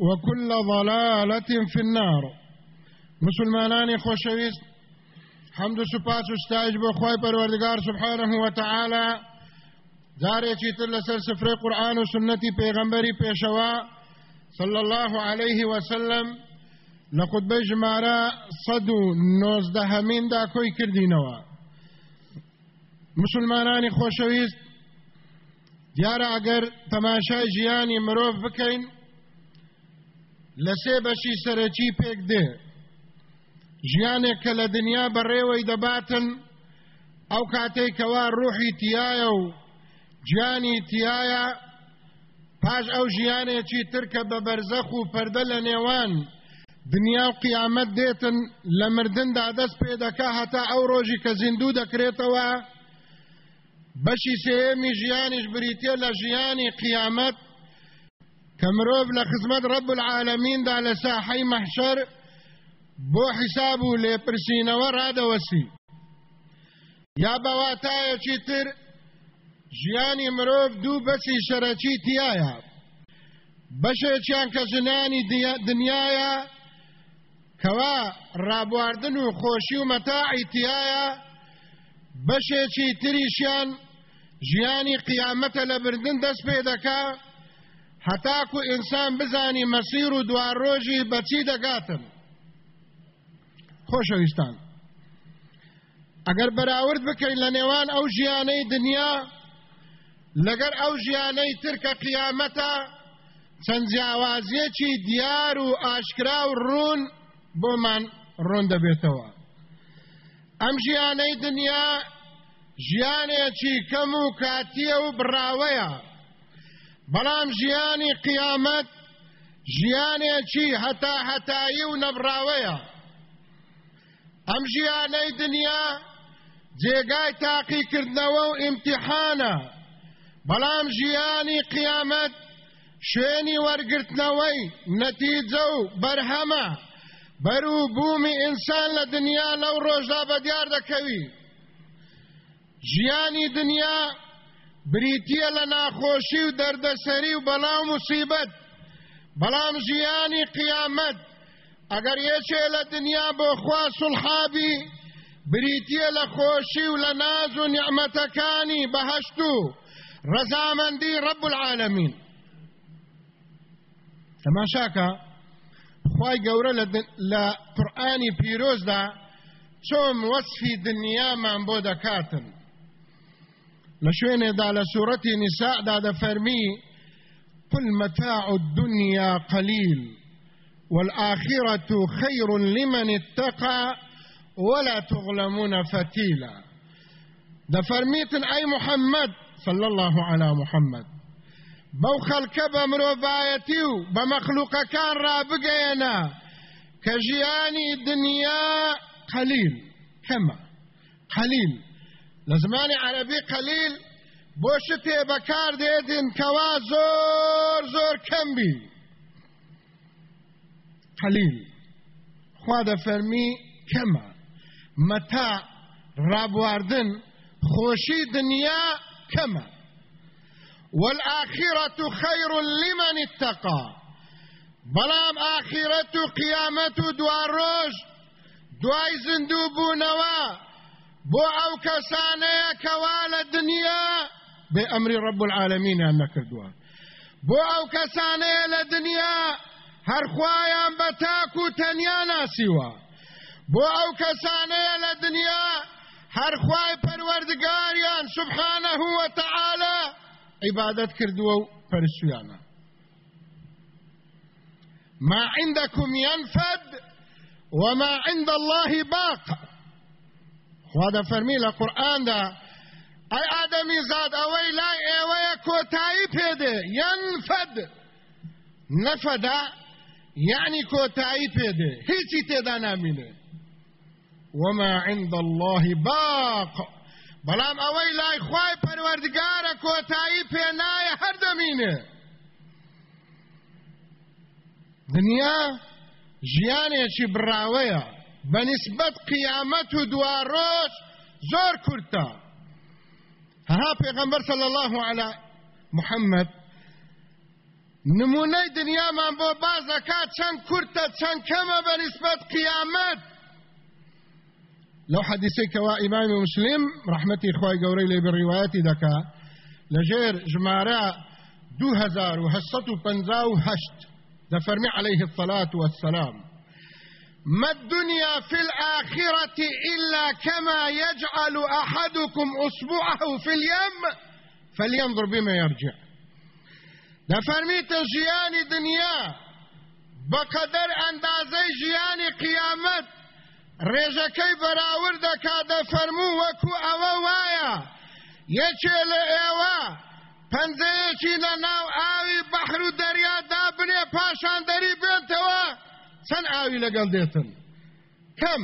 وكل ضلالة في النار. مسلمانان خوشويست. حمد و سوپاس و پەروەردگار سبحانه و تعالی. جارێکی تر لەسەر سفرەی قورآن و سنەتی پێغەمبەری صلى الله عليه وسلم. لە خودبەی ژمارە سەد و نۆزدەهەمیندا کۆی کردینەوە مسلمانانی خۆشەویست دیارە ئەگەر تەماشای ژیانی مرۆڤ بکەین لە سێ بەشی سەرەکی پێک دێ. ژیانێک کە لە دنیا بەڕێوەی دەباتن ئەو کاتێک کەوا ڕوحی تایە و گیانی تایە پاش ئەو ژیانێکی ترکە بە بەرزەخ و پەردە لە نێوان دنیا و قیامەت دێتن لە مردندا دەست پێ دەکا هەتا ئەو ڕۆژی کە زیندوو دەکرێتەوە. بەشی سێمی ژیانیش بریتە لە ژیانی قیامەت کە مرۆڤ لە خزمەت ڕەب العالەمیندا لە ساحەی مەحشەر بۆ حیساب و لێپرسینەوە ڕادەوەسی. یا بەواتایەکی تر ژیانی مرۆڤ دوو بەسی شەرەکی تایە بەشێکیان کە ژنانی دنیاە کەوا ڕابواردن و خۆشی و مەتاعی تایە بەشێکی تریشیان ژیانی قیامەتە لە بردن دەست پێ دەکا. هەتاکو ئینسان بزانی مەسیر و دوار ڕۆژی بەچی دەگاتن؟ خۆشەویستان. ئەگەر بەراورد بکەین لە نێوان ئەو ژیانەی دنیا لەگەر ئەو ژیانەی ترکە قیامەتە چەند جیاوازیەکی دیار و ئاشکرا و ڕوون بۆمان ڕوون دەبێتەوە. ئەم ژیانەی دنیا ژیانێکی کەم و کاتیە و بڕاوەیە بەڵام ژیانی قیامەت ژیانێکی هەتا هەتایی و نەبراوەیە. ئەم ژیانەی دنیا جێگای تاقیکردنەوە و ئیمتیحانە بەڵام ژیانی قیامەت شوێنی وەرگرتنەوەی نەتیجە و بەرهەمە. بەرو بوومی ئینسان لە دنیا لەو ڕۆژدا بەدیار دەکەوی. ژیانی دنیا بریتە لە ناخۆشی و دەردەسەری و بەڵام موسیبەت بەڵام ژیانی قیامەت. ئەگەر یەکێ لە دنیا بۆ خوا سڵحابی بریتە لە خۆشی و لە ناز و نیعمەتەکانی بەهشت و ڕەزامەندی ڕەب العالەمین تەماشاکە خی گەورە لە قورآانی پیرۆزدا چۆم وەصفی دنیامان بۆ دەکاتن. لە شوێنێدا لە سوورەتی نیساعدا دەفەرمی قل متاع الدنيا قليل والآخرة خير لمن اتقى ولا تظلمون فتيلا. ده فرميتن أي محمد صلى الله على محمد. بو خلق بمروبايتي بمخلوق كان رابقينا. كجياني دنيا قليل كما؟ قليل. لزماني عربي قليل بوشتي بكار ديدن كوا زور زور كمبي قليل خوا فرمي كما متاع رابواردن خوشي دنيا كما والآخرة خير لمن اتقى بلام آخرة قيامة دوار روش دوای زندوو بوونەوە بۆ ئەو کەسانەیە کەوا لە دنیا بێ ئەمری ڕب العالمینیان نەکردووە بۆ ئەو کەسانەیە لە دنیا هەرخوایان بە تاک و تەنیا ناسیوە بۆ ئەو کەسانەیە لە دنیا هەرخوای پەروەردگاریان سبحانه وتعالى عبادت کردووە و پەرسویانە ما عندكم ينفد وما عند الله باق. خواده فرمی لقرآن دا أي آدمی زاد اوی لا ایوه کوتایی پیده ينفد. نفدا يعني کوتایی پیده هیچی تیدا نامینه وما عند الله باق. بلام اوی لای خوای پروردگار کوتایی پینای هر دمینه دنیا ژیانێکی براوەیە بەنسبەت قیامەت و دوارۆژ زۆر کورتە ها پێغەمبەر صلی الله على محمد نمونەی دنیامان بۆ باز دەکات چەند کورتە چەند کەمە بەنسبەت قیامەت لو حديثي كوا إمام مسلم بالروايات دكا لجير جمارا دو هزار وهسط بنزاو هشت. دفرمي عليه الصلاة والسلام. ما الدنيا في الآخرة إلا كما يجعل أحدكم أصبعه في اليم فلينظر بما يرجع. دفرمي تجياني دنيا بقدر أندازي جياني قيامت ڕێژەکەی بەراورد دەکا دەفەرموو وەکو ئەوە وایە یەکێ لە ئێوە پەنجەیەکی لە ناو ئاوی بەحر و دەریادا بنێ پاشان دەری بێنتەوە چەند ئاوی لەگەڵ دێتن؟ کەم؟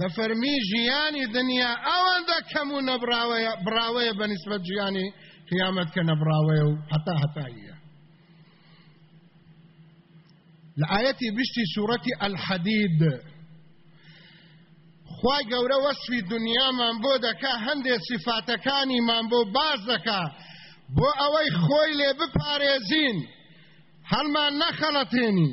دەفەرمی ژیانی دنیا ئەوەندە کەم و نەبراوەیە براوەیە بەنسبەت ژیانی قیامەت کە نەبراوەیە و حتا هەتاییە. لە ئاەتی بشتی سوورەتی الحەدید خوای گەورە وەسفی دنیامان بۆ دەکا هەندێک سیفاتەکانیمان بۆ باز دەکا. بۆ ئەوەی خۆی لێ بپارێزین هەڵمان نەخەڵەتێنی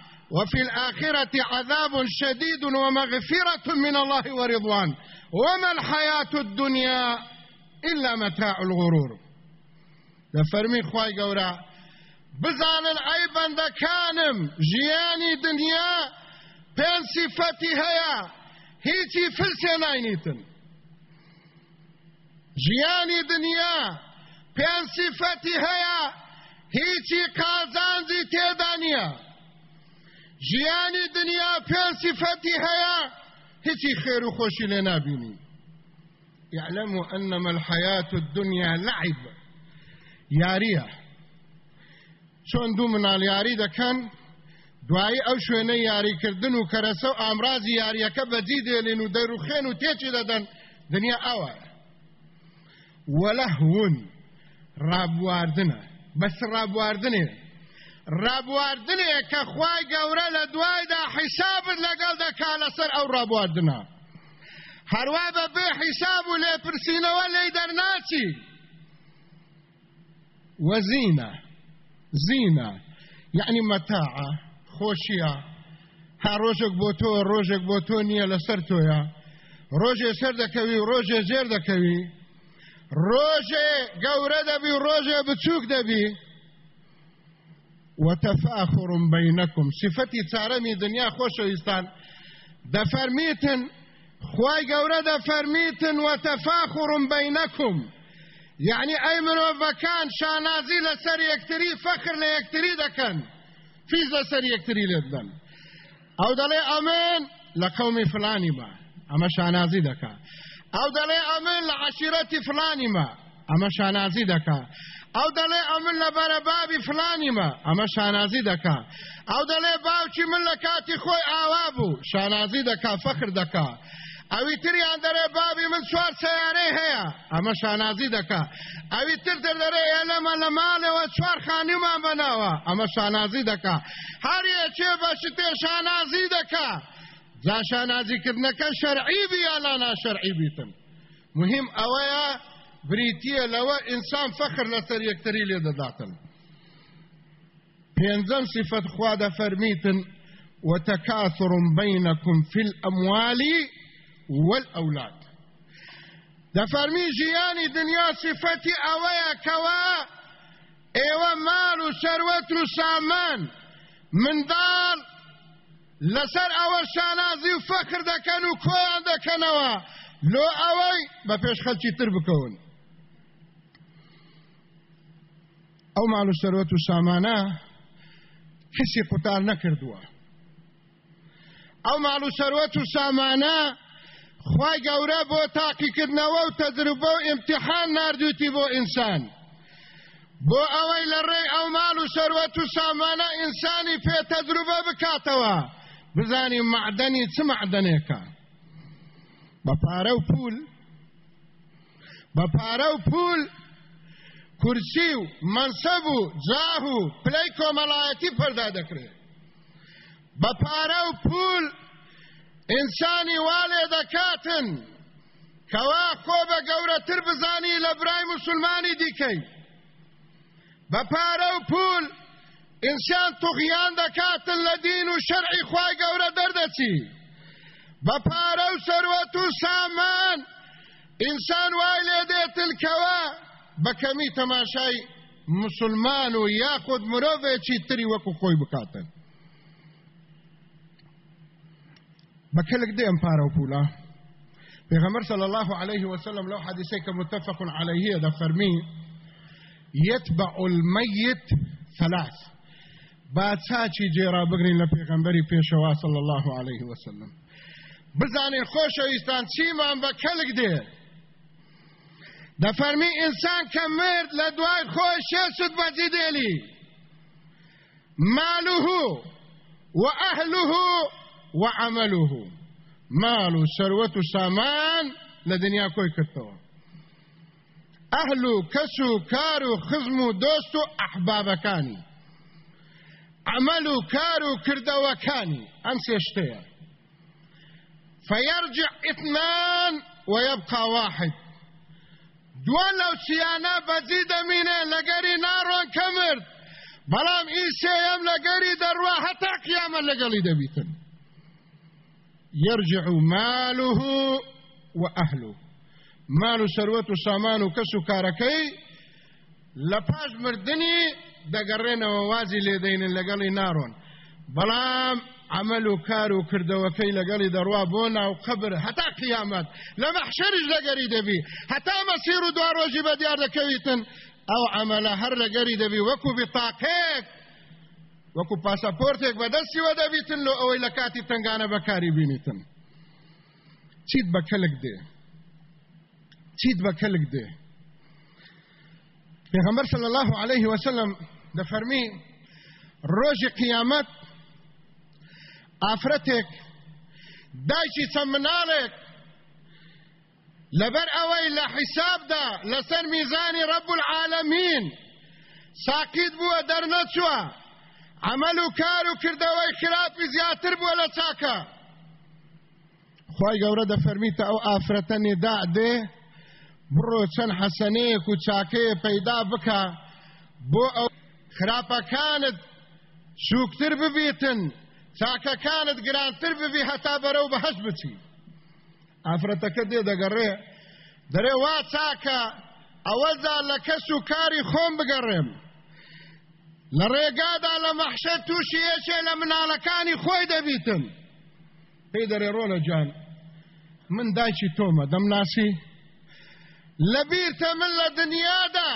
وفي الآخرة عذاب شديد ومغفرة من الله ورضوان. وما الحياة الدنيا إلا متاع الغرور. لفرمي خواي قورا بزان أي بندكانم جياني دنيا بين صفتي هيا هيتي فلسي ناينيتن. جياني دنيا سیفەتی هەیە هیچی قازانجی تێدا نییە ژیانی دنیا پێیان سیفەتی هەیە هیچی خێر و خۆشی لێ نابینی. يعلموا أنما الحياة الدنيا لعب. یاریە. چۆن دوو مناڵ یاری دەکەن دوایی ئەو شوێنەی یاریکردن و کەرەسە و ئامرازی یاریەکە بەجی دێلێن و دەیڕوخێن و تێکی دەدەن دنیا ئەوە وەلەهون ڕابواردنە بەس ڕابواردنێ ڕابواردنێ کە خوای گەورە لە دوایدا حیسابت لەگەڵ دەکا لەسەر ئەو ڕابواردنە. هەروە بە بێ حیساب و لێپرسینەوە لێی دەرناچی. وەزینە زینە یعنی مەتاعە خۆشیە. ها ڕۆژێک بۆ تۆ ڕۆژێک بۆ تۆ نییە لەسەر تۆیە. ڕۆژێ سەر دەکەوی ڕۆژێ زێر دەکەوی. ڕۆژێ گەورە دەبی ڕۆژێ بچووک دەبی. وتفاخر بينكم. صفتي تارمي دنيا خوشويستان دفرميتن خواي گەورە دەفەرمیتن وتفاخر بينكم. يعني اي یەکتری فەخر لە یەکتری دەکەن فیز لەسەر یەکتری لێدەن ئەو دەڵێ ئەمن لە قومی فلانی بە ئەمە شانازی دەکا ئەو دەڵێ ئەمن لە عشیرەتی فلانی مە ئەمە شانازی دەکا ئەو دەڵێ ئەمن لە بەرە بابی فلانی مە ئەمە شانازی دەکا. ئەو دەڵێ باوکی من لە کاتی خۆی ئاوا بوو. شانازی دەکا فەخر دەکا. ئەوی تریان دەرێ بابی من چوار سیارەی هەیە. ئەمە شانازی دەکا. ئەوی تر دەرێ ئێلەمە لە ماڵەوە چوار خانیمان بناوە. ئەمە شانازی دەکا. هەریەکێ بەش تێ شانازی دەکا. جا شانازیکردنەکە شەرعی بی یا لا ناشەرعی بیتن مهم ئەوەیە بریتیە لەوە ئینسان فەخر لەسەر یەکتری لێ دەداتن پێنجەم صفت خوا دەفەرمیتن وتكاثر بينكم في الأموال والأولاد. دەفەرمی ژیانی دنیا صفەتی ئەوەیە کەوا ئێوە ماڵ و سەروەت و سامان منداڵ لەسەر ئەوە شانازی و فەخر دەکەن و کۆیان دەکەنەوە. لۆ ئەوەی بە پێش ئەو ماڵ و سەروەت و سامانە کەسی قوتار نەکردووە. ئەو ماڵ و سەروەت و سامانە خی گەورە بۆ تاقیکردنەوە و تەجروبە و ئیمتحان نردوتی بۆ ئینسان. بۆ ئەوەی لە ڕێی ئەو ماڵ و سەروەت و سامانە ئینسانی پێ تەجروبە بکاتەوە بزانی معدەنی چ معدنێکە؟ بە پارە و پول. بە پارە و پول کرسی و منصب و جاه و پلیک و ملایتی پرده دکره بپاره و پول انسانی والی دکاتن کوا خوب گورتر بزانی لبرای مسلمانی دیکی. بپاره و پول انسان تغیان دکاتن لدین و شرعی خواه گوره درده چی؟ بپاره و سروت و سامان انسان والی دیتل کوا کەمی تەماشای مسلمان و یاخود مرۆڤێکی تری وەکو خۆی بکاتن. بكلك دي امبارا وبولا پیغمبر صلى الله عليه وسلم لو حديثيك متفق عليه هذا فرمي يتبع الميت ثلاث. بعد ساچی جێرا بگرین لە پێغەمبەری پێشەوا صلى الله عليه وسلم بزانین خۆشەویستان چیمان بە کەلک دێ دەفەرمی ئینسان کە مرد لە دوای خۆی شێست بەجی ماله وأهله وعمله مال ثروت سامان لدنیا کوی کردەوە ئەهل و کەس و کار و خزم و دۆست و ئەحبابەکانی عمل و و فيرجع اثنان ويبقى واحد. دوان لەو چیانە بەجی دەمینێ لەگەری ناڕۆن کەمرد. بەڵام ئیسێم لەگەری دەڕوا هەتا قیامە لەگەڵی دەبیتن. يرجع ماله وأهله مال و سروەت و سامان و کەس و کارەکەی لە پاش مردنی دەگەڕێنەوە وازی لێدەینن لەگەڵی ناڕۆن. لقلي نارون بلام عملو كارو كردوكي لقلي دروا بونا وقبر حتى قيامات لما حشرج لقري دبي حتى مسيرو دوار وجب ديار دكويتن أو عمل هر لقري دبي وكو بطاقيك وەکو پاسەپۆرتێک بەدەستی وەدەبیتن لە ئەوەی لە کاتی تنگانە بەکاری بینیتن. چیت بە کەلک دێ چیت بە کەلک صلی الله عليه وسلم دەفەرمی ڕۆژی قیامەت ئافرەتێک دایکی مناڵێک لەبەر ئەوەی لە حیسابدا لەسەر میزانی ڕەب العالەمین ساقیت بووە دەرنەچووە عمل و کار و کردەوەی خراپی زیاتر بووە لە چاکە خوای گەورە دەفەرمیتە ئەو ئافرەتە نێدا دێ بڕۆ چەند حەسەنەیەک و چاکەیە پەیدا بکە بۆ ئەو خراپەکانت سووکتر ببیتن. چاکەکانت گرانتر ببی هەتا بەرەو بەهەشت بچی. ئافرەتەکە دێ دەگەڕێ. دەرێ وا چاکە ئەوەدا لە کەس و کاری خۆم بگەڕێم. لە ڕێگادا لە مەحشەر تووشی یەکێ لە مناڵەکانی خۆی دەبیتم. پێی دەرێ ڕۆلە جان من دایکی تۆمە دەمناسی. لەبیرتە من لە دنیادا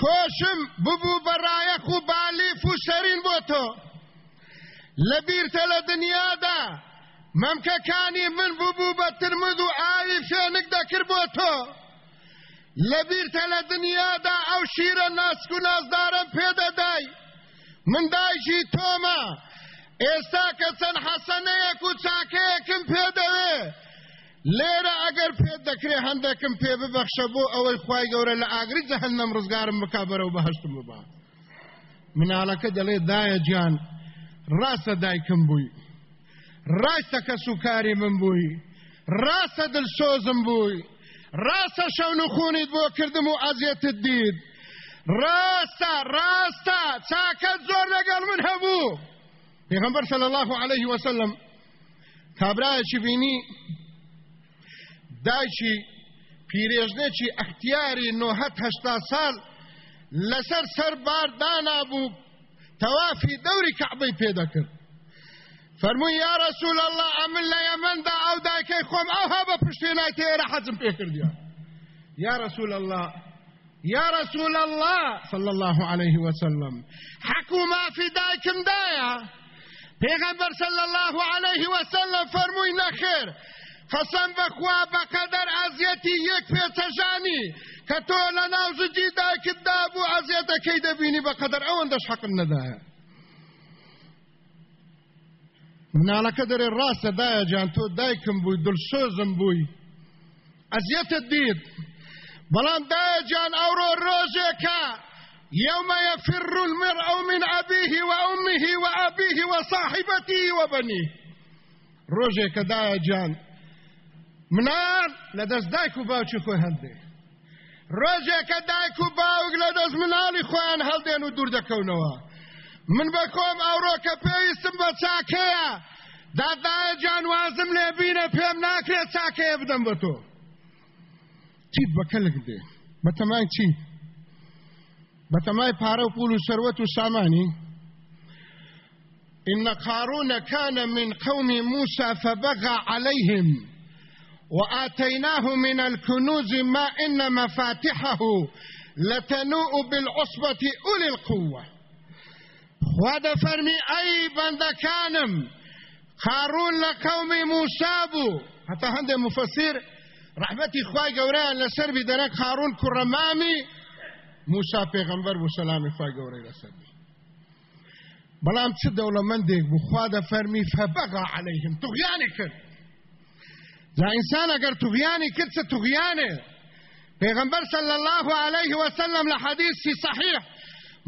کۆشم ببوو بەڕایەخ و بالیف و سەرین بۆ تۆ. لەبیرتە لە دنیادا مەمکەکانی من ببوو بە ترمد و ئاوی فێنک دەکرد بۆ تۆ. لەبیرتە لە دنیادا ئەو شیرە ناسک و نازدارم پێدەدای من دایکی تۆمە ئێستا کە چەند حەسەنەیەک و چاکەیەکم پێدەوێ لێرە ئەگەر پێت دەکرێ هەندێکم پێ ببەخشە بۆ ئەوەی خی گەورە لە ئاگری جەهنەم ڕزگارم بک بەرەو بەهشتم ببا. مناڵەکە دەڵێ دایە گیان ڕاستە دایکم بووی ڕاستە کە سوکاری من بووی ڕاستە دڵسۆزم بووی ڕاستە شەون و خونیت بۆ کردم و ئەزیێتت دید. ڕاستە ڕاستە چاکە زۆر لەگەڵ من هەبوو پێغەمبەر صلی الله عليه وسلم کابرایەکی بینی؟ دایکی پیرێژنێکی ئەختیاری نۆهەت هەشتا ساڵ لەسەر سەر بار تەوافی دەوری کەعبەی پێدەکرد فەرمووی یا رسول الله ئەمن لە یەمەندا ئەو دایکەی خۆم ئەوها بە پشتێنای تێرە حەزم پێکردیا یا رسول الله يا رسول الله صلى الله عليه وسلم. حكوا ما في دايكم دايا. پیغمبر صلى الله عليه وسلم فرموي نخير. قسم بخوا بقدر عزيتي يك في تجاني كتو لنا وزجي دايك الدابو عزيتك كيدا بيني بقدر أو اندش حق الندايا مناڵەکە دەرێ ڕاستە دایە جان تۆ دایکم بووی دڵسۆزم بووی. دیت بەڵام دایە جان ئەوڕۆ ڕۆژێکە. يوم يفر المرء من أبيه وأمه وأبيه وصاحبته وبنيه. کە دایە جان. منان لە دەست دایک و باوکی خۆی هەندێ ڕۆژێک کە دایک و باوک لە دەست مناڵی خۆیان هەڵدێن و دوور دەکەونەوە. من بە کۆم ئەوڕۆ کە پێویستم بە چاکەیە. دادایە جانوازم لێ بینە پێم ناکرێت چاکەیە بدەم بە تۆ. چیت بە کەلک دێ؟ بە تەمای چی؟ بە تەمای پارە و پول و سەروەت و سامانی. إن قارون كان من قوم موسى فبغى عليهم. وآتيناه من الكنوز ما إن مفاتحه لتنوء بالعصبة أولي القوة. وهذا فرمي أي بندكانم قارون لقوم موسى بو. حتى هند مفسر. رحمتي خواي گەورەیان لەسەر بی دەرە قارون کوڕەمامی موسا پێغەمبەر بوو سەلامی خی گەورەی لەسەر بی بەڵام چ دەوڵەمەندێک بوو خوا دەفەرمی فەبەغا عليهم. توغیانی کرد جا ئینسان ئەگەر توغیانی کرد چه توغیانێ پێغەمبەر صلى الله عليه وسلم لحديث صحيح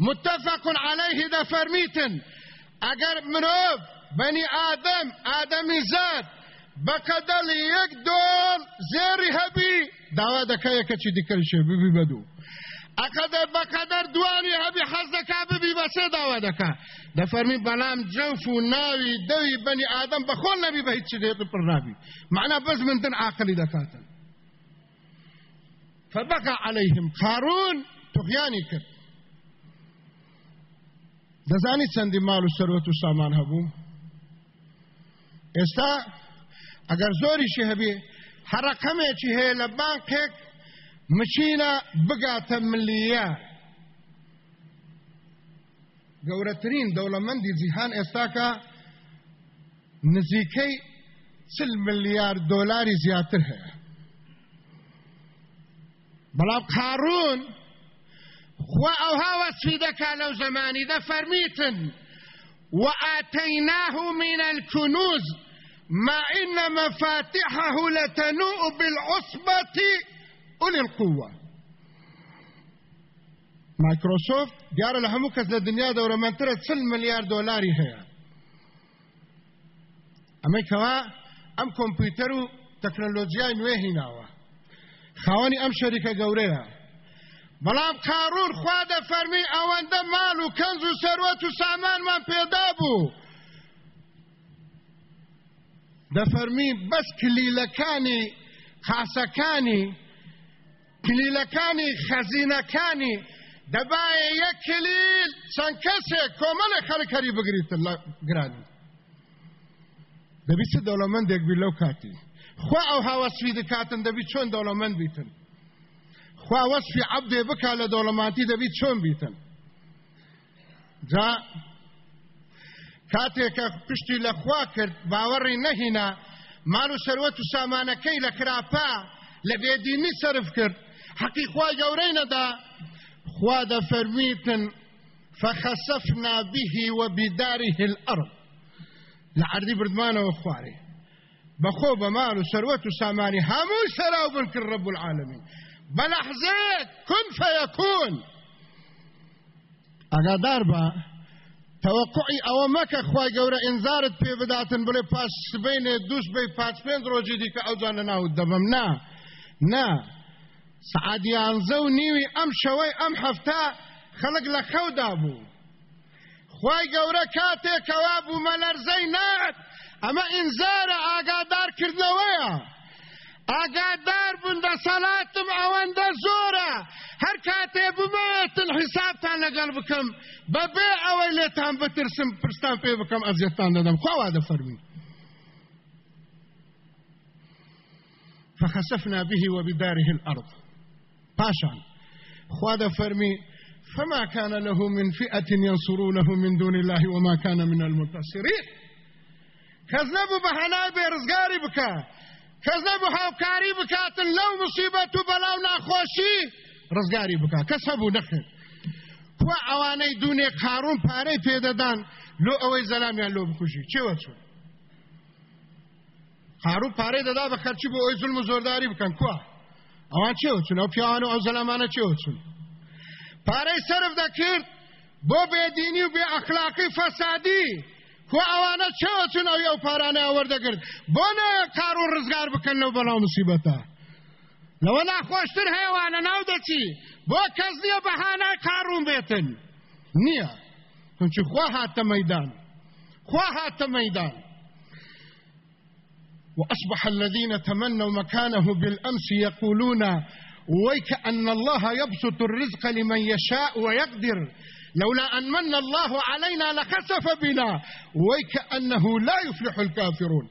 متفق عليه دەفەرمیتن ئەگەر مرۆڤ بني آدم آدمي زاد بەکەدەڵ یەک دۆڵ زێری هەبی داوا دەکەیە کەچی دیکەشێ ببی بەدوو ئەقەدە بەقەدەر دوانی هەبی حەز دەکا ببی بەسێ داوا دەکا. دەفەرمی بەڵام جەوف و ناوی دەوی بەنی ئادەم بەخۆڵ نەبی بە هیچ دێت پڕ نابی. معنى بەس مندن عاقلی دەکاتن فبقى عليهم قارون تغياني کرد. دەزانی چەندی ماڵ و سەرۆت و سامان هەبوو؟ ئێستا ئەگەر زۆریشی هەبێ هەرەقەمێکی هەیە لە بانکێک مچینە بگاتە ملیار گەورەترین دەوڵەمەندی جیهان ئێستاکە نزیکەی چل ملیار دۆلاری زیاتر هەیە بەڵام قارون خوا ئەوها وەسفی دەکا لەو زەمانی دەفەرمیتن وآتيناه من الكنوز. ما إن مفاتحه لتنوء بالعصبة أولي القوة. مايكروسوفت دیارە لە هەموو کەس لە دنیا دەورەمەندترە چل ملیار دۆلاری هەیە. ئەمەی کەوا ئەم کۆمپیوتەر و تەکنەلۆجیای نوێ هیناوە. خاوەنی ئەم شەریکە گەورەیە. بەڵام قارون خوا دەفەرمی ئەوەندە ماڵ و کەنز و سەروەت و سامانمان پێدا بوو. دەفەرمی بەس کلیلەکانی قاسەکانی کلیلەکانی خەزینەکانی. دەبایە یەک کلیل چەند کەسێک کۆمەڵێ خەڵکەری بگریتن لە گرانی. دەبی چ دەوڵەمەندێک بی لەو کاتی؟ خوا ئەو هاوەسفی دەکاتن دەبی چۆن دەوڵەمەند بیتن؟ خوا وەسفی عەبدێ بکا لە دەوڵەماتی دەبی چۆن بیتن؟ جا کاتێکە پشتی لە خوا کرد باوەڕی نەهینا مال و سەروەت و سامانەکەی لە کراپا لە بێدینی سرف کرد. حەقی خوا گەورەی نەدا خوا دەفەرمیتن فخسفنا به وبداره الأرض. لعردی بردمانەوە خوارێ بەخۆ بە مال و سەروەت و سامانی هەموو سەراو بن کرد ڕب العالمین. بەلەحزێک کن فەیەکون ئەگادار بە توقعی ئەوە مەکە خی گەورە ئینزارت پێ بداتن بڵێ پاس سبینێ دووش بی پاس پێنج ڕۆژی دیکە ئەوجان لە ناوت دەبم نا نا سعادیانزە و نیوی ئەم شەوەی ئەم هەفتا خەڵک لە خەودا بوو. خی گەورە کاتێکەوا بوو مەلەرزەی نات ئەمە ئینزارە ئاگادارکردنەوەیە ئاگادار بوون دەسەڵاتم ئەوەندە زۆرە. هەر کاتێ بمێتن حیسابتان لەگەڵ بکەم. بەبێ ئەوەی لێتان بترسم پرستان پێ بکەم ئەزیێتان دەدەم. خواوا دەفەرمی فخسفنا به وبداره الأرض. باشان. خواد فرمي فما كان له من فئة ينصرونه من دون الله وما كان من المنتصرين. كذبوا بهنا برزقاري بكا کەس نەبوو هاوکاری بکاتن لەو مصیبەت و بەلاو ناخۆشی ڕزگاری بک کەس هەبوو نەخێن خوا ئەوانەی دوونێ قارون پارەی پێدەدان لۆ ئەوەی زەلامیان لۆ بکوژی چێوە چوون قارون پارەی دەدا بە خەرچی بۆ ئەوی زولم و زۆرداری بکەن کووە ئەوان چێوە چون ئەو پیاوان و ئەو زەلامانە چێوە چون پارەی سرف دەکرد بۆ بێدینی و بێ ئەخلاقی فەسادی خۆ ئەوانە چەوە چون ئەو ئەو پارانە ئەوەردەگرت بۆ نە کار و ڕزگار بکەن لەو بەڵاو مسیبەتە لەوە ناخۆشتر هەیەوانە ناو دەچی. بۆ کەس نییە بەهانای کارون بێتن. نییە. چونچی خوا هاتە مەدان خوا هاتە مەدان وأصبح الذين تمنوا مكانه بالأمس يقولون ويك أن الله يبسط الرزق لمن يشاء ويقدر. لولا أن من الله علينا لخسف بنا. ويكأنه لا يفلح الكافرون.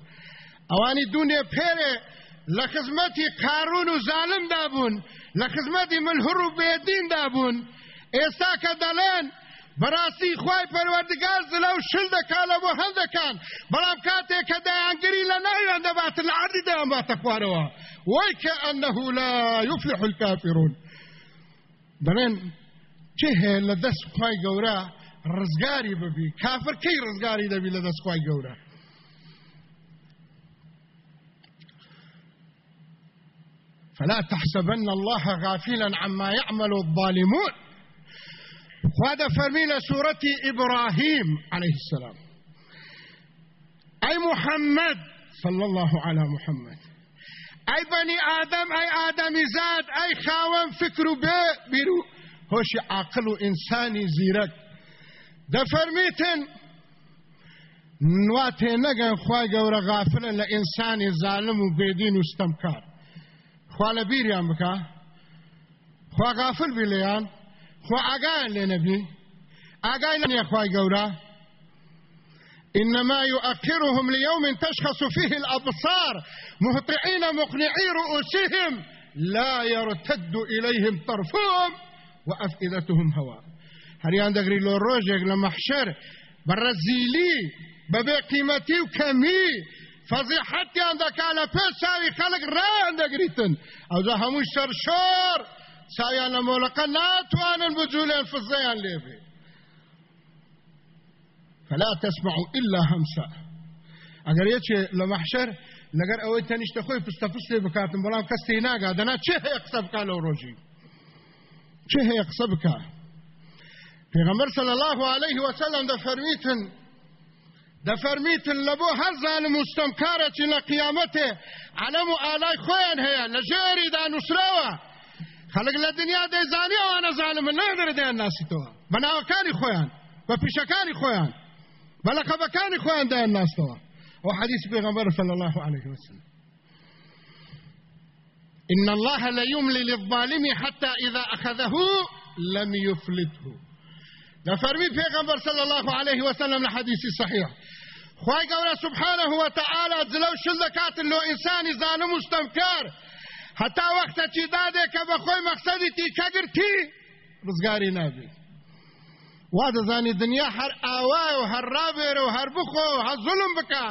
أواني دنيا بيري لخزمتي قارون وظالم دابون. لخزمتي ملهر بيدين دابون. ئێستا دلين براسي خواي پەروەردگار زلە و شل دەکا لە بۆ هەندەکان بەڵام کاتێک کە دەیانگری لە ناویان دەبات لە عردی دەیان باتە خوارەوە ئەنەه لا يفلح الكافرون دەڵێن چه هەیە لە دەست خی گەورە ڕزگاری ببی؟ کافر کەی ڕزگاری دەبی لە دەست خی فلا تحسبن الله غافلا عما يعمل الظالمون. وهذا فرمي سورة إبراهيم عليه السلام. أي محمد صلى الله على محمد. أي بني آدم أي آدم زاد أي خاوم فكر بيرو. هۆشی عاقل و ئینسانی زیرەک دەفەرمیتن نواتێ نەگەن خی گەورە غافلن لە ئینسانی زانم و بێدین و ستەمکار خوا لە بیریان بکە خوا غافل بی خوا ئاگایان لێ نەبی؟ ئاگای خی گەورە؟ إنما يؤخرهم ليوم تشخص فيه الأبصار مهطعين مقنعي رؤوسهم لا يرتد إليهم طرفهم وأفئدتهم هواء هریان دەگری لۆ ڕۆژێک لە مەحشەر بەڕەزیلی بەبێ قیمەتی و کەمی فەزیحەتیان دەکا لە پێ چاوی خەڵک ڕیان دەگریتن. ئەوجا هەمووی سەر شۆر چاویان لە مۆلەکە ناتوانن بجوولێن فزەیان لێبێ فلا تسمعوا إلا همسا. ئەگەر یەکێ لە مەحشەر لەگەر ئەوەی تەنیشتە خۆی پستە پستێ بکاتن بەڵام کەستی ناگا دەنا چێ هەیە قسە بکا لەو ڕۆژی چه هەیە قسە بکە پێغەمبەر الله عليه وسلم دەفەرمیتن دەفەرمیتن لە بۆ هەر زانم مستەمکارەکی لە قیامەتێ علەم و ئالای خۆیان هەیە لە خەڵک لە دنیا دەیزانی ئەوانە زانمە نادرە دەیان ناسیتەوە بە ناوەکانی خۆیان بە پیشەکانی خۆیان بە لەقەبەکانی خۆیان دەیان ناستەوە وحديث بيغمبر صلى الله عليه وسلم. إن الله ليملي للظالم حتى إذا أخذه لم يفلته لفرمي بيغمبر صلى الله عليه وسلم لحديث صحيح خواهي قوله سبحانه وتعالى دلو شلكات اللو إنساني ظالم مستمكار حتى وقت چی داده که بخوی مقصدی تی کگرتی رزگاری نابی. وا دەزانی دنیا هەر ئاوای و هەر ڕابێرە و هەر بخۆ و هە زوڵم بکە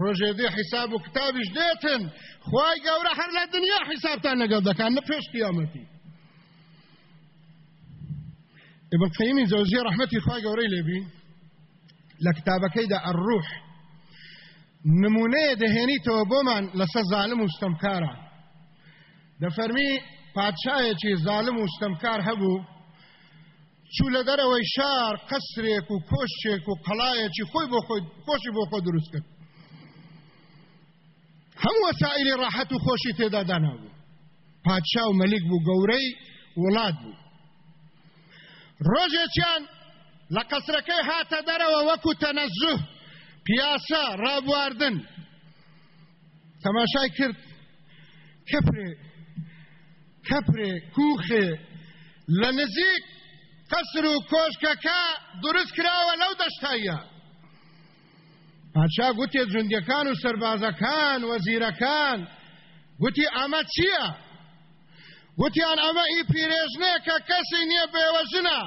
ڕۆژێ دێ حیساب و کتابیش دێتن خی گەورە هەر لە دنیا حیسابتان لەگەڵ دەکەن نە پێش قیامەتی ابن قیمی زەوزی ڕحمەتی خی گەورەی لێبی لە کتابەکەیدا ئەڕوح نمونەیە دەهێنیتەوە بۆمان لەسەر زالم و ستەمکارە دەفەرمی پادشایەکی زالم و ستەمکار هەبوو چوو لە دەرەوەی شار قەسرێک و کۆشتێک و قەڵایەکی خۆی بۆ خۆی خۆشی بۆ خۆ دروست کرد. هەموو وەسائلی ڕاحەت و خۆشی تێدا دانابوو. پادشا و مەلیک بوو گەورەی وڵات بوو. ڕۆژێکیان لە قەسرەکەی هاتە دەرەوە وەکو تەنەزوه پیاسە ڕابواردن. تەماشای کرد. کەپرێ کەپرێ کوخێ. لە نزیک قەسر و کۆشکەکە دروست کراوە لەو دەشتایە پادشا گوتێ جوندەکان و سربازەکان وەزیرەکان گوتی ئەمە چییە؟ گوتیان ئەمە ئی پیرێژنەیە کە کەسی نییە بێوەژنە.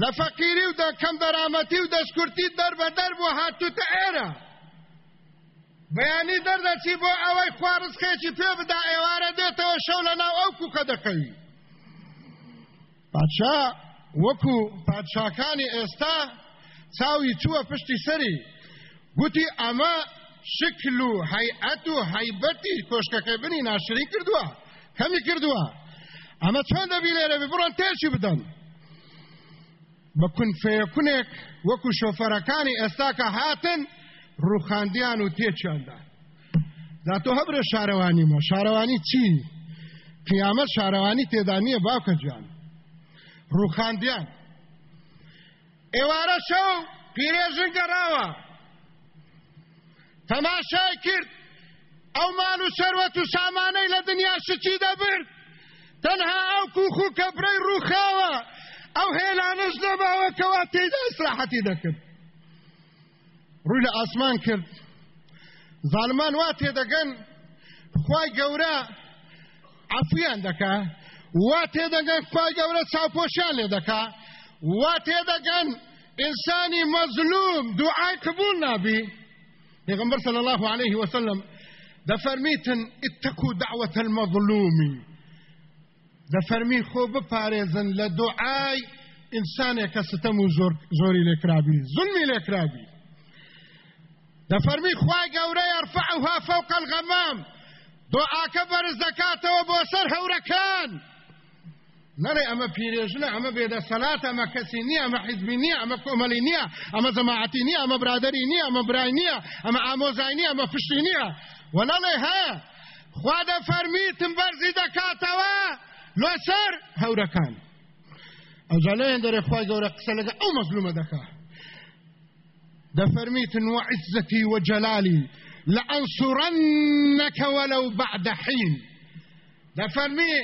لە فەقیری و کەم دەرامەتی و دەستکورتی دەربە دەربوو هاتوتە ئێرە. بەیانی دەردەچی بۆ ئەوەی خوارزکێکی پێ بدا ئێوارە دێتەوە شەو لە ناو ئەو کوکە دەکەوی. پادشا وەکو پادشاکانی ئێستا چاوی چووە پشتی سەری. گوتی ئەمە شکل و هەیئەت و هەیبەتی کۆشکەکەی بنی ناشری کردووە کەمی کردووە. ئەمە چۆن دەبی لێرە؟ بڕۆن تێشی بدەن؟ بە کونفەیەکونێک وەکو شۆفەرەکانی ئێستا کە هاتن ڕوخاندیان و تێچیاندا. داتۆ هەبرە شارەوانیمە شارەوانی چی؟ قیامەت شارەوانی تێدا نییە باوکە جوان ڕوخاندیان ئێوارە شەو پیرێژن گەڕاوە. تەماشای کرد. ئەو مال و سەروەت و سامانەی لە دنیا شچی دەبرد. تەنها ئەو کوخ و کەبرەی ڕووخاوە. ئەو هێلانش نەباوەکەوە تێدا ئیسراحەتی دەکرد. ڕووی لە کرد. زالمان وا تێدەگەن خی گەورە عفویان دەکا وا تێدەگەن خی گەورە چاوپۆشیان لێ دەکا وا تێدەگەن ئینسانی مەزلوم دوعای قبول نابی. پیغمبر صلی الله عليه وسلم دەفەرمیتن اتقوا دعوة المظلوم. دەفەرمی خۆ بپارێزن لە دوعای ئینسانێک کە ستەم و زۆری لێکرابی. زلمی لێکرابی. دەفەرمی خوای گەورە يرفعها فوق الغمام. دعاکە بەرز دەکاتەوە بۆ سەر هەورەکان نەڕێ ئەمە پیرێژنە ئەمە بێدە سەلات ئەمە کەسی نییە ئەمە حیزبی نییە ئەمە کۆمەلی نییە ئەمە زەماعەتی نییە ئەمە برادری نییە ئەمە برای نییە ئەمە ئامۆزای نییە ئەمە پشتی نییە وەنەڵێ هەیە خوا دەفەرمیتم بەرزی دەکاتەوە لەسەر هەورەکان ئەوجالەیان دەرێ خوای گەورە قسە لەگە ئەو مەزلومە دەکا دەفەرمیتن وعزەتی وجەلالی لأنصرنك ولو بعد حين. دەفەرمی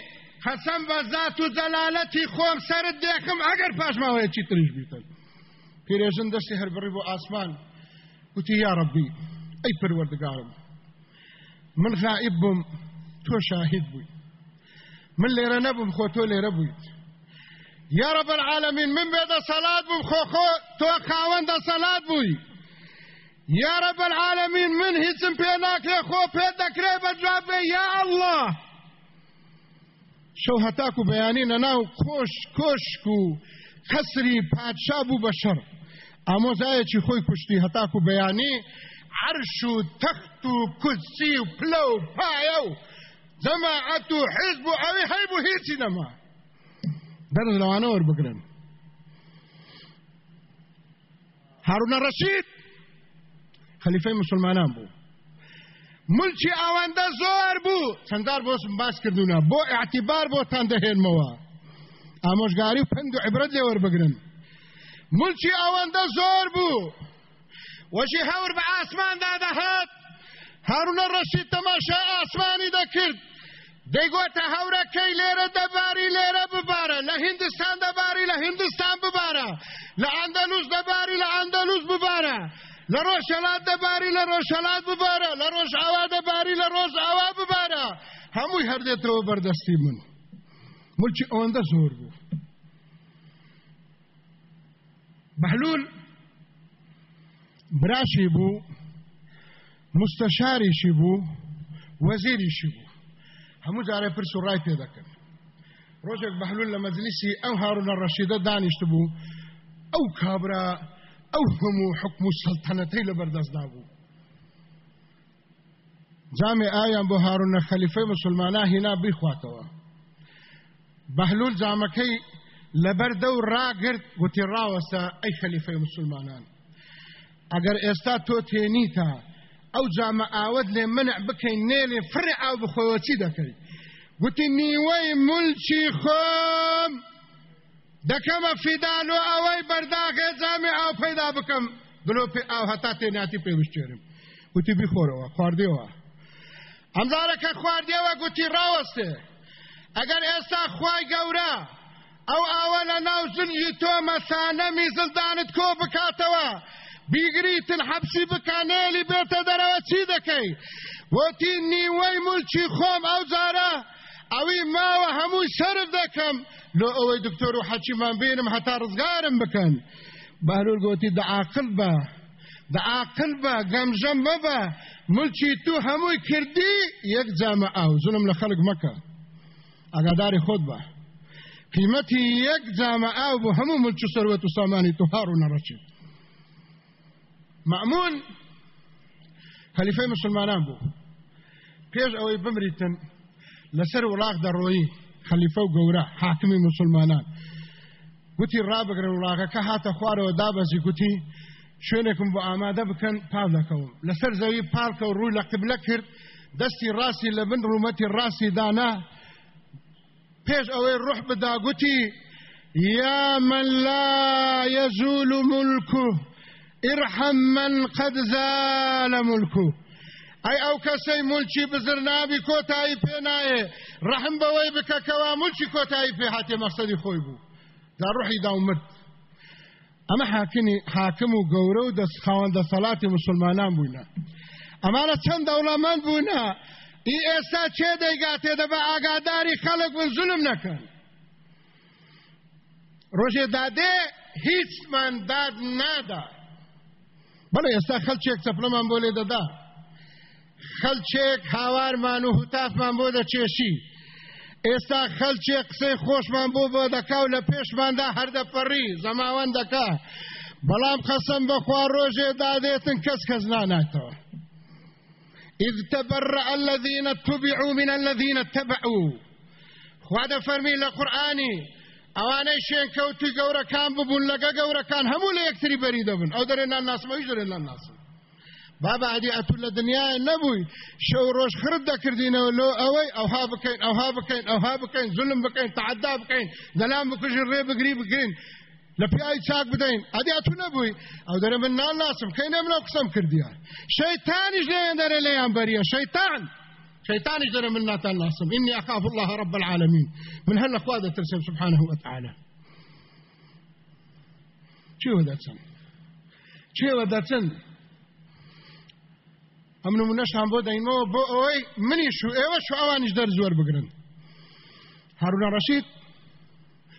قەسەم بە ذات و جەلالەتی خۆم سرت دێکم ئەگەر پاشماوەیەکی تریش بیتن پیرێژن دەستی هەربڕی بۆ ئاسمان وتی یا ڕبی ئەی پروەردگارم من غائب بووم تۆ شاهید بووی. من لێرە نەبووم خۆ تۆ لێرە بوویت یا رب العالمین من بێدە سەلات بووم خۆ خۆ تۆ خاوەندە سەلات بووی یا رب العالمین من هیچم پێ ناکرێ خۆ پێ دەکرێ بەجواب بێ یا الله. شەو هەتاک و بەیانی نەناو کۆش کۆشک و قەسری پادشا بوو بە شەڕ ئامۆزایەکی خۆی کوشتی هەتاک و بەیانی عرش و تەخت و کورسی و پلە و پایە و جەماعەت و حیزب و ئەوی هەیبوو هیچی نەما دەرز لەوانە وەربگرن هارونە ڕەشید خەلیفەی مسلمانان بوو ملکی ئەوەندە زۆر بوو چەندار بۆسم باس کردوونە بۆ اعتیبار بۆتان دەهێنمەوە ئامۆژگاری و پند و عیبرەت لێ وەربگرن ملکی ئەوەندە زۆر بوو وەژی هەور بە ئاسماندا دەهات هەروونە ڕەشید تەماشا ئاسمانی دەکرد دەیگوتە هەورەکەی لێرە دەباری لێرە ببارە لە هندستان دەباری لە هندستان ببارە لە ئەندەلوس دەباری لە ئەندەلوس ببارە لە ڕۆژهڵات دەباری لە ڕۆژهڵات ببارە لە ڕۆژ ئاوا دەباری لە ڕۆژ ئاوا ببارە هەمووی هەردێتەوە بەردەستی من. ملکی ئەوەندە زۆر بوو بەحلول براشی بوو مستشاریشی بوو وەزیریشی بوو هەموو جارێ پرس و ڕای پێ دەکەن ڕۆژێک بەحلول لە مەجلیسی ئەو هاڕونە ڕەشیدە دانیشت بوو ئەو کابرا ئەو هەموو حکم و سەلتەنەتەی لە بەردەستدا بوو جامێ ئایان بۆ هاڕونە خەلیفەی مسلمانە هینا بیخواتەوە بەحلول جامەکەی لەبەر دەو ڕاگرت گوتی ڕاوەسە ئەی خەلیفەی مسلمانان. ئەگەر ئێستا تۆ تێنیتە ئەو جامە ئاوت لێ منع بکەین نێلێ فڕێ ئاو بخۆوە چی دەکەی گوتی نیوەی مولچی خۆم. دەکەمە فیدانۆ ئەوەی بەرداغێ جامێ ئاو پەیدا بکەم. دلۆ پێ ئاو هەتا تێناتی پێ بشتێرم گوتی بیخۆرەوە خواردێەوە ئەمزارەکە خواردێەوە گوتی ڕاوەستێ. ئەگەر ئێستا خوای گەورە ئەو ئاوە لە ناو زنجی تۆ مەسانەمی زلدانت کۆ بکاتەوە؟ بیگریتن حەبسی بکانێلی بێتە دەرەوە چی دەکەی؟ وتی نیوەی مولچی خۆم ئەو جارە ئەوی ماوە هەمووی سرف دەکەم. لۆ ئەوەی دکتۆر و حەچیمان بینم هەتا ڕزگارم بکەن. بەهلول گوتی دعاقل بە. دعاقل بە گەمژەم ببە. ملکی تو هەمووی کردی یەک جامە ئاو. زلم لە خەڵک مەکە. ئاگاداری خۆت بە. قیمەتی یەک جامە ئاو بۆ هەموو ملچ و سەروەت و سامانی تو هاڕ و نەڕەچێت. مأمون خەلیفەی مسلمانان بوو پێش ئەوەی بمریتن لەسەر وڵاق دەڕۆیی خەلیفە و گەورە حاکمی مسلمانان. گوتی ڕابگرن وڵاقەکە هاتە خوارەوە دابەزی گوتی شوێنێکم بۆ ئامادە بکەن پاڵ دەکەوم. لەسەر زەوی پاڵکە و ڕووی لە قبلە کرد دەستی ڕاستی لە دانا. پێش ئەوەی ڕوح بدا گوتی یا من لا يزول ملكه إرحم من قد زال ملكه. ئەی ئەو کەسەی ملکی بزر نابی کۆتایی پێ نایێ ڕەحم بەوەی بکە کەوا ملکی کۆتایی پێ هاتێ مەقسەدی خۆی بوو دا ڕوحی داومرد ئەمە حاکنی حاکم و گەورە و دەست خاوەندە سەڵاتی مسلمانان بووینە ئەمانە چەند دەوڵەمەند بوونە ئی ئێستا چێ دەیگاتێ دەبە ئاگاداری خەڵک بن زولم نەکەن ڕۆژێ دادێ هیچمان داد نادا. خەلچێک چەپلەمان بۆ لێ دەدا خەلچێک هاوارمان و هوتافمان بۆ دەچێشی ئێستا خەلچێک قسەی خۆشمان بۆ بۆ و لە پێشماندا هەردەپەڕی زەماوەند دەکا بەڵام قەسم بەخوا ڕۆژێ دادێتن کەس کەس ناناتەوە إذ تبرأ الذين اتبعوا من الذين اتبعوا خوا فرمي لقرآني ئەوانەی شوێن کەوتی گەورەکان ببوون لەگە گەورەکان هەموو لە یەکتری بەری دەبن. ئەو دەرێنان ناسمەویش دەرێنان ناسم. بابا عادی ئەتول لە دنیای نەبووی. شەو ڕۆژ خرت دەکردینەوە لۆ ئەوەی ئەوها بکەین ئەوها بکەین ئەوها بکەین زلم بکەین تعدا بکەین دەلام بکوژن ڕێ بگری بگرین. لە پیاوی چاک بدەین. ئەدی ئەتو نەبووی. ئەو دەرە من نان ناسم کەی نەم لەو قسەم کردیان؟ شەیتانیش لێیان دەرە لێیان بەریە. شەیتان! شيطان يجري من نات الناصم إني أخاف الله رب العالمين. من هل أخواد ترسم سبحانه وتعالى. شو داتسن شو داتسن ئەمن منەشان بۆ دەینەوە بۆ ئەوەی منی شو ئێوە شو ئەوانیش دەرزوەر بگرن هەرونا ڕەشید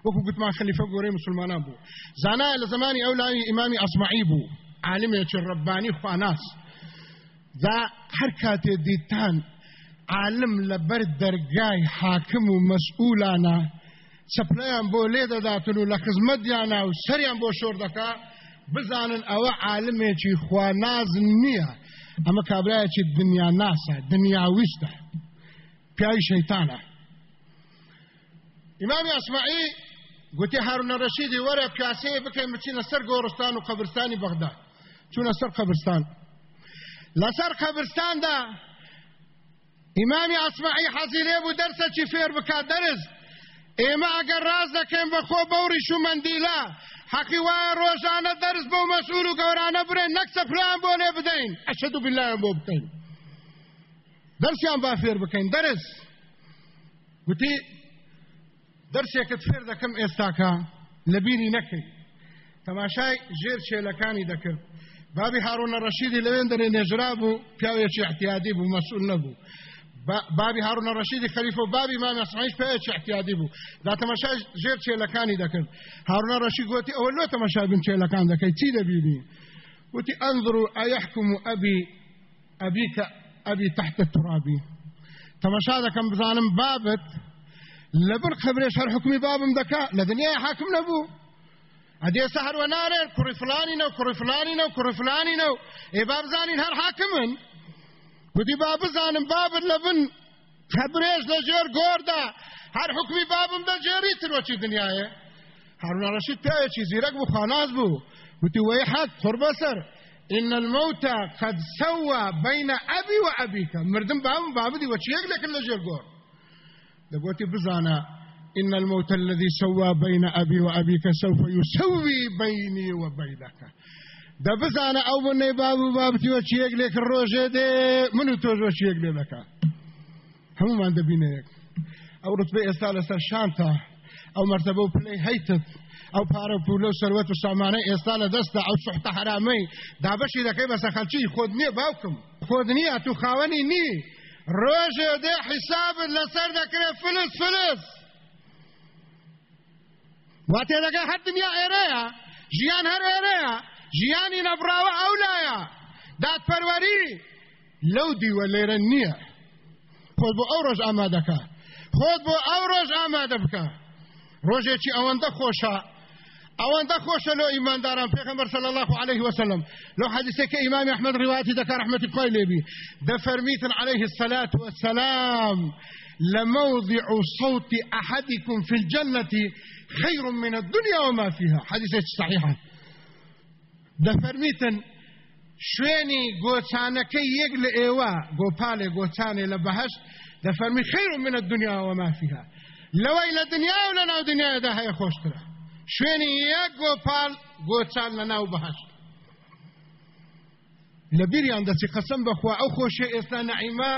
وەکو گوتمان خەلیفە گۆرەی مسلمانان بوو زانای لە زمانی ئەو لاوی ئیمامی ئەسمعی بوو عالمێکی ڕەبانی خواناس دا هەر کاتێ دیتان عالم لەبەر دەرگای حاکم و مەسئولانە چپلیان بۆ لێ دەداتن و لە خزمەتیانە و سەریان بۆ شۆر دەکا بزانن ئەوە عالمێکی خوانازن نییە. ئەمە کابراایەکی دنیا ناسە دنیا ویستە. پیاوی شەیتانە. ئیمامی ئەسمعی گوتی هارونە ڕەشیدی وەرە پیاسەیە بکەین بچینە سەر گۆڕستان و قەبرستانی بەغدا چوونە سەر قەبرستان لەسەر قەبرستاندا ئیمامی ئەسمعی حەزی لێ بوو دەرسەکی فێر بکات دەرز ئێمە ئەگەر ڕاز دەکەین بەخۆ بەوری شومەندیلا حەقی وایە ڕۆژانە دەرس بۆ مەسئول و گەورانە برێن نەک سەفران بۆ لێ بدەین ئەشەد و باللایان بۆ بکەین دەرسیان با فێر بکەین دەرس گوتی دەرسێکت فێر دەکەم ئێستاکە لە بینی نەکەی تەماشای ژێر چێلەکانی دەکرد بابی هاڕۆنە ڕەشیدی لەوێن دەرێ نێژرا بوو پیاوێکی احتیادی بوو مەسئول نەبوو بابی هاڕۆنە ڕەشیدی خەریفە و بابی مامە سمعیش پیاوێکی احتیادی بوو دا تەماشای ژێر چێلەکانی دەکرد هاڕۆنە ڕەشی گوتی ئەوە لۆ تەماشای بن چێلەکان دەکەی چی دەبینی وتی انظروا أيحكم أبي أبيك أبي تحت الترابي تماشا دەکەم بزانم بابت. لەبر خبرێش هەر حکمی بابم دەکا لە دنیای حاکم نەبوو ئەدێ سەهر وە نارێن کوڕی فلانی نەو کوڕی فلانی نەو کوڕی فلانی نەو ئێ با بزانین هەر حاکمن. گوتی با بزانم بابت لە بن خبرێش لە ژێر هەر حکمی بابم دەجێری ترۆکی دنیاە هەرونا ڕەشید پیاوێکی زیرەک بوو خاناز بوو گوتی وەی حەق قڕ بەسەر إن الموت قد سوى بين أبي وأبيك. مردم بام بابدي وشيك لك اللي قور دقوتي بزانا. إن الموت الذي سوى بين أبي وأبيك سوف يسوي بيني وبينك. دەبزانە ئەو بنەی باب و بابتیوە چیەک لێک ڕۆژێ دێ من و تۆژۆ چیەک لێ دەکە هەمومان دەبینەیەک. ئەو ڕتبە ئێستا لەسەر شانتە ئەو مرتبە و پلەی هەیتت ئەو پارە پولە و سەروەت و سامانە ئێستا لە دەستە ئەو سوحتە حرامەی. دابەشی دەکەی بەسە خەلچی خۆت نییە باوکم. خۆت نییە تو خاوەنی نی. ڕۆژێ دێ حیسابت لەسەر دەکرێت فلس فلس. واتێ دەکەی هەر دنیا ئێرەیە. ژیان هەر ئێرەیە. ژیانی نەبراوە ئەولایە. دادپەروەری لەو دیوە لێرە نییە. خۆت بۆ ئەو ڕۆژ ئامادەکە خۆت بۆ ئەو ڕۆژ ئامادە بکە. ڕۆژێکی ئەوەندە خۆشە. ئەوەندە خۆشە لۆ ئیمانداران پێغەمبەر صلی الله عليه وسلم لو حديثك إمام أحمد روايتي ذكر رحمة الله لبي دفرميت عليه الصلاة والسلام لموضع صوت أحدكم في الجنة خير من الدنيا وما فيها حديثة صحيحة دفرميت شوێنی گۆچانەکەی یەک لە ئێوە گۆپالێ گۆچانێ لە بەهشت دەفەرمی خیر من الدنيا وما فيها. لەوەی لە دنیا و لە ناو دنیادا هەیە خۆشترە شوێنی یەک گۆپال گۆچان لە ناو بەهشت لە بیریان دەچی قەسم بەخوا ئەو خۆشە ئێستا نەعیمە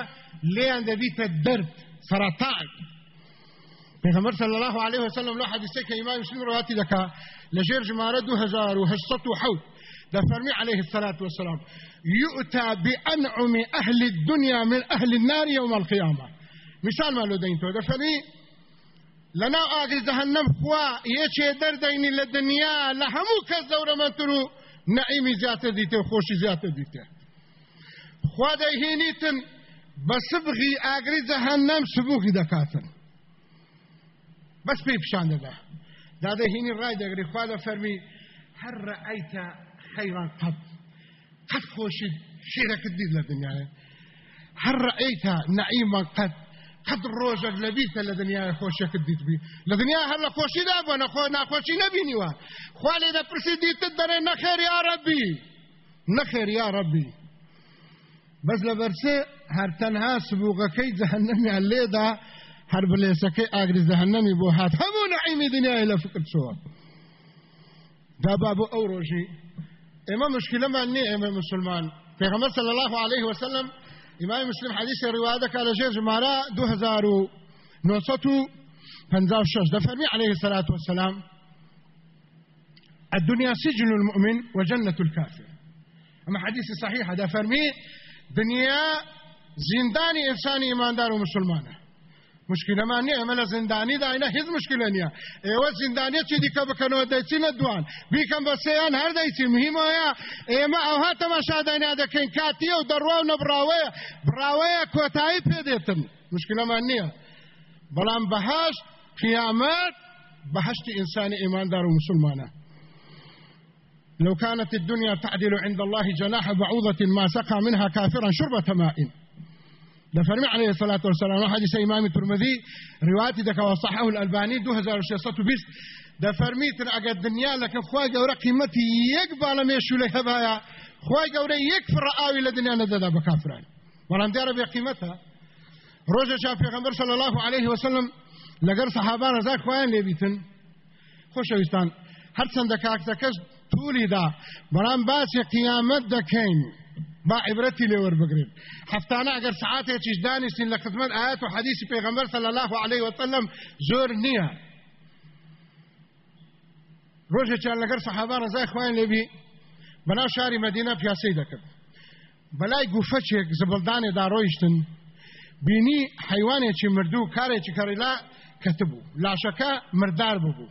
لێیان دەبیتە دەرد سەرەتان پێغەمبەر صلی الله عليه وسلم لو حديثه كإمام مسلم رواتي لك لە ژێر ژمارە دوو هەزار و هەشت سەد و حەوت دەفەرمێ عليه الصلاة والسلام. يؤتى بأنعم أهل الدنيا من أهل النار يوم القيامة. مثال ما لو دينتو دەفەرمێ لەناو ئاگری جەهەنەم خوا یەکێ دەردەینی لە دنیا لە هەموو کەس دەورەمەندتر و نەعیمی زیاتر دیتێ و خۆشی زیاتر دیتێ خوا دەیهێنیتن بە سبغی ئاگری جەهەنەم سبوغی دەکاتن بەس پێی پیشان دەدا دادەهێنی ڕای دەگری خوا دە فەرمی هەر ڕەئیتە قەت قەت خۆشی شیرەکت دید لە دنیاە هەر ڕەئیتە نەعیمان قەت قد ڕۆژێک لەبیتە لە دنیای خۆشیەکەت دیت بی لە دنیا هەر لە خۆشیدا بۆ نەخۆ ناخۆشی نبینیوە خوا لێ دەپرسی دیتت دەرێ نەخێر یا ڕەبی نەخێر یا ڕەبی بەس لە بەرسێ هەر تەنها سبوغەکەی جەهەنەمیان لێدا هەر بلێسەکەی ئاگری زەهەنەمی بۆ هات. هەموو نەعیمی دنیای لە فکر چوە دابا ئەو ڕۆژی ئێمە مشکلەمان نییە ئێمە مسلمان. پێغەمبەر صلی الله عليه وسلم إمام مسلم حديث الرواية لە ژێر ژمارە دوو هەزار و نۆسەد و پەنجا و شەش دەفەرمێ عليه الصلاة والسلام الدنيا سجن المؤمن وجنة الكافر ئەمە حديث صحيحە دەفەرمێ دنيا زنداني إنساني إيمان دار ومسلمانه مشكله ما نیه مله زندانی دا اینا هیڅ مشکل نه ایو زندانی چې دی کب کنو د چین دوان. بی کم بسیان هر دای چې مهم یا ایما أو هاته مشاهده نه د کین کاتی أو درو نه براوه براوه کوتای پیدتن مشکله ما نیه بلان بهش قیامت بهشت انسان ایمان دار و مسلمانه لو كانت الدنيا تعدل عند الله جناح بعوضة ما سقى منها كافرا شربة ماء. لفرمي عليه الصلاة والسلام. حديث إمام الترمذي روايتي دك وصححه الألباني 2620 ده فرميت أجد الدنيا لك خواي جورا قيمتي يقبل ميشو له بها خواي جورا يكفر آوي لدنيا نددا بكافران ولم دار بقيمتها رجع شاف پیغمبر صلى الله عليه وسلم لەگەر سەحابان ڕزا خۆیان لێبیتن خۆشەویستان هەرچەندە کاکتەکەش توولیدا بەڵام باسی قیامەت دەکەین با عبرەتی لێوەربگرن هەفتانە ئەگەر سعاتێکیش دانیستین لە خزمەت ئاەت و حەدیسی پێغەمبەر صلی الله عليه وسلم زۆر نییە ڕۆژێکیان لەگەر سەحابان ڕزای خۆیان لێبی بەناو شاری مدینە پیاسەی دەکرد بەلای گوفەچێک زبڵدانێدا ڕۆیشتن بینی حیوانێکی مردوو کارێکی کەڕیلا کەتبوو لاشەکە مردار ببوو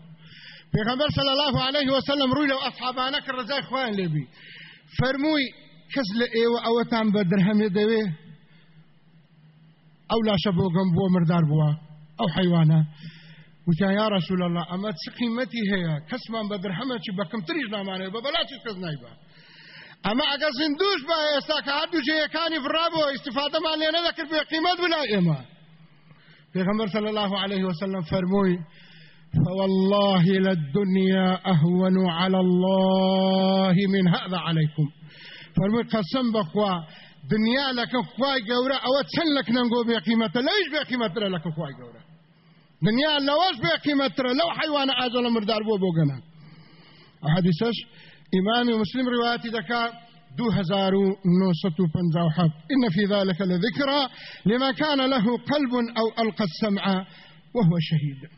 پێغەمبەر صلی الله عليه وسلم ڕووی لەو ئەصحابانە کە ڕزای خۆیان لێبی فەرمووی کەس لە ئێوە ئەوەتان بە درهەمێ دەوێ؟ ئەو لاشە بۆ گەم بۆ مردار بووە. ئەو حیوانە. وتیان یا رسول الله ئەمە چ قیمەتی هەیە؟ کەسمان بە درهەمەکی بەکەم تریش نامانێت بە بەلاچی کەس نایبە ئەمە ئەگە زیندوش بە ئێستا کە هەردوو جەیەکانی بڕابەوە ئیسیفادەمان لێ نەدەکرد بێ قیمەت بلا ئێمە. پێغەمبەر صلی الله عليه وسلم فەرمووی فوالله للدنيا أهون على الله من هذا عليكم. فرمووی قسم بخوا دنیا لەکە خوای گەورە ئەوە چەند لەک نەنگۆ بێ قیمەتە لەیش بێ قیمەترە لەکە خوای گەورە دنیا لەوەش بێ قیمەترە لەو حیوانە ئاجۆڵە مردار بۆ بۆ گەنە حدیثش إمام مسلم هزار نوسط پنجاو إن في ذلك لذكرى لما كان له قلب أو ألقى السمع وهو شهيد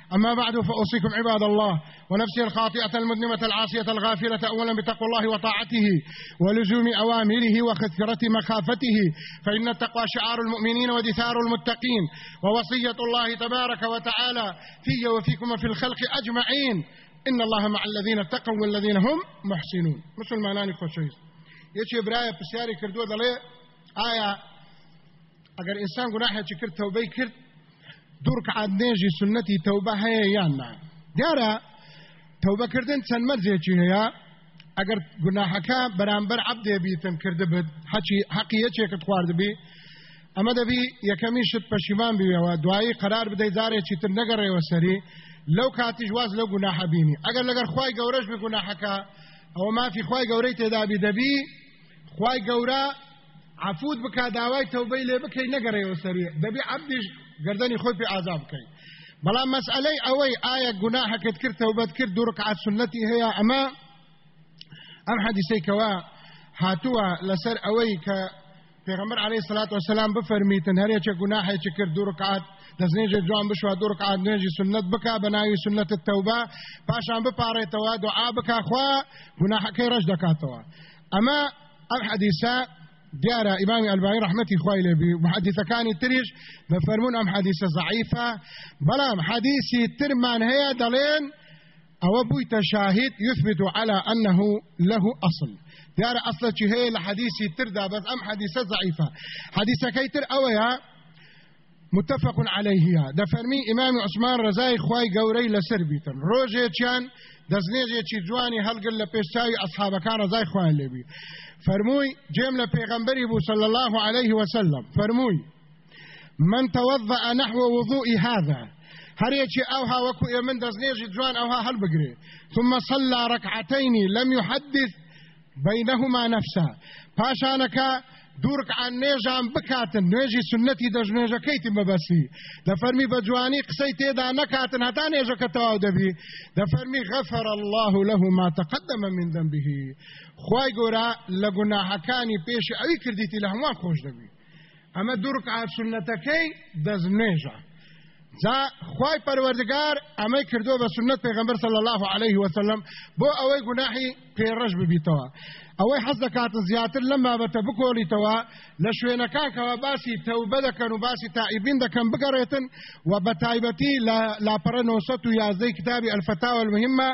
أما بعد فأوصيكم عباد الله ونفسي الخاطئة المذنبة العاصية الغافلة أولا بتقوى الله وطاعته ولزوم أوامره وخثرة مخافته فإن التقوى شعار المؤمنين ودثار المتقين ووصية الله تبارك وتعالى في وفيكم وفي الخلق أجمعين. إن الله مع الذين اتقوا والذين هم محسنون. مسلمانانی خۆشەویست یەکێ برایە پرسیاری کردووە دەڵێ ئایا ئەگەر ئینسان گوناحێکی کرد تەوبەی کرد دوور کەعات نێژی سنەتی تەوبە هەیە یان نا دیارە تەوبەکردن چەند مەرجێکی هەیە؟ ئەگەر گوناحەکە بەرامبەر عبدێ بیتم کرده بێت حەچی حەقی یەکێکت خواردبی ئەمە دەبی یەکەمی شت پەشیمان بیەوە دوایی قرار بدەی جارێکی تر نەگەڕێەوە سەری. لەو کاتیش واز لەو گوناحە بینی. ئەگەر لەگەر خی گەورەش بێ گوناحەکە ئەوە مافی خی گەورەی تێدابی دەبی خی گەورە عفوت بکە داوای تەوبەی لێ بکەی نەگەڕێەوە سەری. دەبی عبدیش گردنی خۆی پێ ئازا بکەیت بەڵام مەسئلەی ئەوەی ئایا گوناحەکەت کرد تەوبەت کرد دوو ڕکعات سنەتی هەیە ئەمە ئەم حەدیسەیکەوە هاتووە لەسەر ئەوەی کە پێغەمبەر عەلەیهی سەلات وسەلام بفەرمیتن هەرێکە گوناحێکی کرد دوو ڕکعات دەستنێژێ جوان بشوە دوو ڕکعات نوێژی سنت بکە بە سنت تەوبە پاشان بپارێتەوە دوعا بکە خوا گوناحەکەی ڕەش دەکاتەوە ئەمە ئەم حەدیسە دیارە ئیمامی ئەلبانی ڕحمەتی خوای لێبی محەدیثەکانی تریش بەفەرمون ئەم حەدیسە ضعیفە بەڵام حەدیسی ترمان هەیە دەڵێن ئەوە بوویتە شاهد يثبت على أنه له أصل. دیارە ئەسڵەکی هەیە لە حەدیسی تردا بەس ئەم حەدیسە ضعیفە حەدیسەکەی تر ئەوەیە متفق عليه ده فرمي إمام عثمان خوای گەورەی لەسەر بیتن ڕۆژێکیان دەستنێژێکی جوانی هەلگل لە پێشتاوی ئەسحابەکان رضای خوای لێبی فرمووی جێم لە پێغەمبەری بوو صلى الله عليه وسلم فرمووی من توضأ نحو وضوء هذا. هەرێکی ئەوها وەکو ئێمن دەستنێژی جوان ئەوها هەڵبگرێ ثم صلى ركعتين لم يحدث بينهما نفسا. پاشانەکە دوورکعان نێژان بکاتن نوێژی سنەتی دەژنێژەکەیتی مەبەسی دەفەرمی بە جوانی قسەی تێدا نەکاتن هەتا نێژەکە تەواو دەبی دەفەرمی غەفەر الله له ما تقدم من ذنبه. خوای گۆرە لە گوناحەکانی پێشی ئەوی کردیتی لە هەمووان خۆش دەبی ئەمە دوورکعات سنەتەکەی دەزنێژە جا خوای پەروەردگار ئەمەی کردو بە سنت پێغەمبەر صلی الله عليه وسلم بۆ ئەوەی گوناحی پێڕەش ببیتەوە ئەوەی حەز دەکاتە زیاتر لەم بابەتە بکۆلیتەوە لە شوێنەکانکەوە باسی تەوبە دەکەن و باسی تائیبین دەکەن بگەڕێتن و بە تایبەتی لاپەرە 911 کتابی الفتاوى المهمة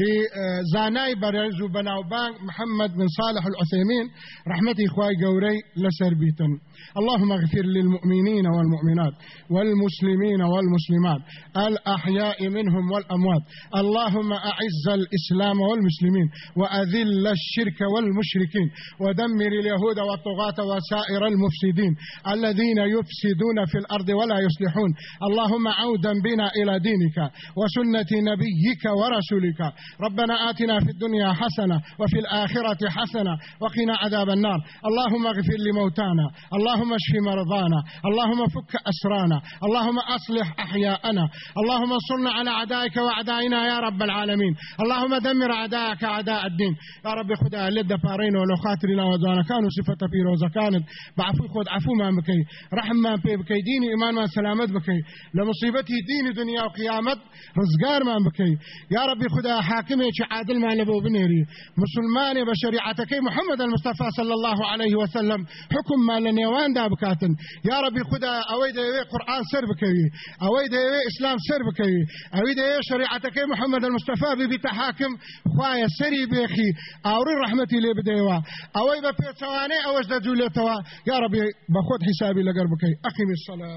لزانای بەرز و بەناوبانگ محمد بن صالح العثيمين رحمتي إخوائي قوري لسر بيتن اللهم اغفر للمؤمنين والمؤمنات والمسلمين والمسلمات الأحياء منهم والأموات. اللهم أعز الإسلام والمسلمين وأذل الشرك والمشركين ودمر اليهود والطغاة وسائر المفسدين الذين يفسدون في الأرض ولا يصلحون. اللهم عودا بنا إلى دينك وسنة نبيك ورسولك. ربنا آتنا في الدنيا حسنة وفي الآخرة حسنة وقنا عذاب النار. اللهم اغفر لموتانا. اللهم اشف مرضانا. اللهم فك أسرانا. اللهم أصلح أحياءنا. اللهم انصرنا على أعدائك وأعدائنا يا رب العالمين. اللهم دمر أعدائك أعداء الدين. يا رب خدا لد بارين ولو خاطرنا ودوانا كانوا صفة في روزة. كانت بعفو خود عفو ما بكي. رحم ما بكي. ديني إيمان ما سلامت بكي. لمصيبتي ديني دنيا وقيامت رزقار ما بكي. يا رب خدا حاكمي عادل ما لبو بنيري. مسلماني بشريعتك. محمد المصطفى صلى الله عليه وسلم. حكم ما لنيوان دا بكاتن. يا رب خدا اوي دا قرآن سر بكي. اوي دا إسلام سر بكي. اوي دا شريعتك. محمد المصطفى ببي تحاكم. خوايا سري بيخي. ئاوری ڕحمەتی لێ بدەیەوە. ئەوەی بە پێچەوانەی ئەوەش دەجوولێتەوە. یا ڕەبی بە خۆت حیسابی لەگەر بکەی. ئەقیمی سەلا